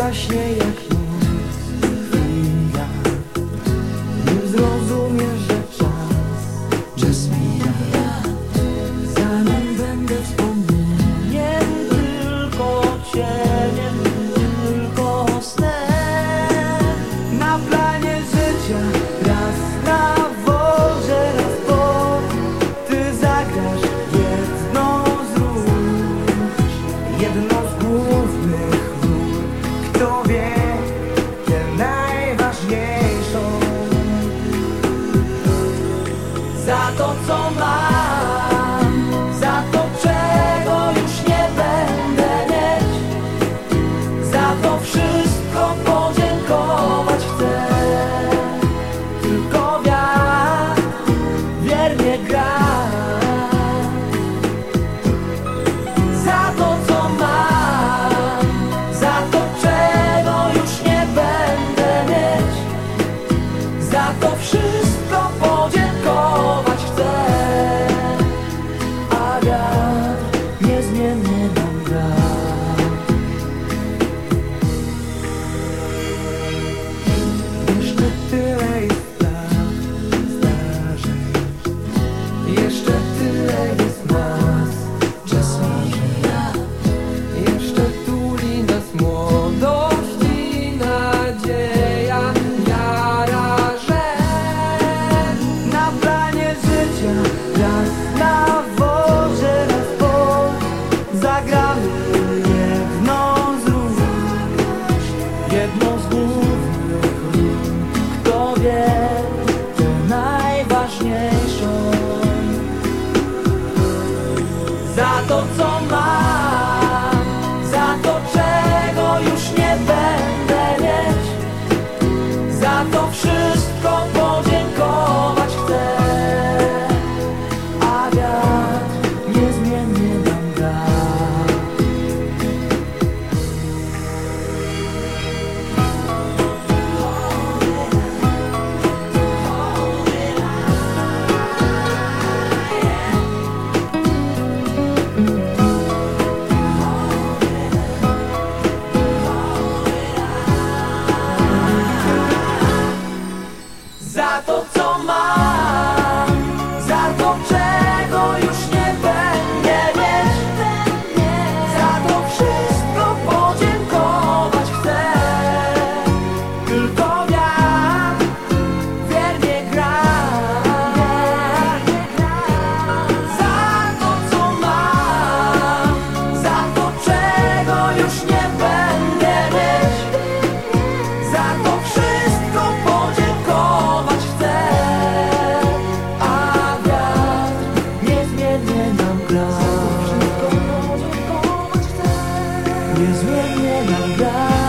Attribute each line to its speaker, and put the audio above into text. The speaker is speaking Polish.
Speaker 1: zaśnie jak biar dia とぞま I thought so much. niezmiernie nam gra Niezmiernie nam gra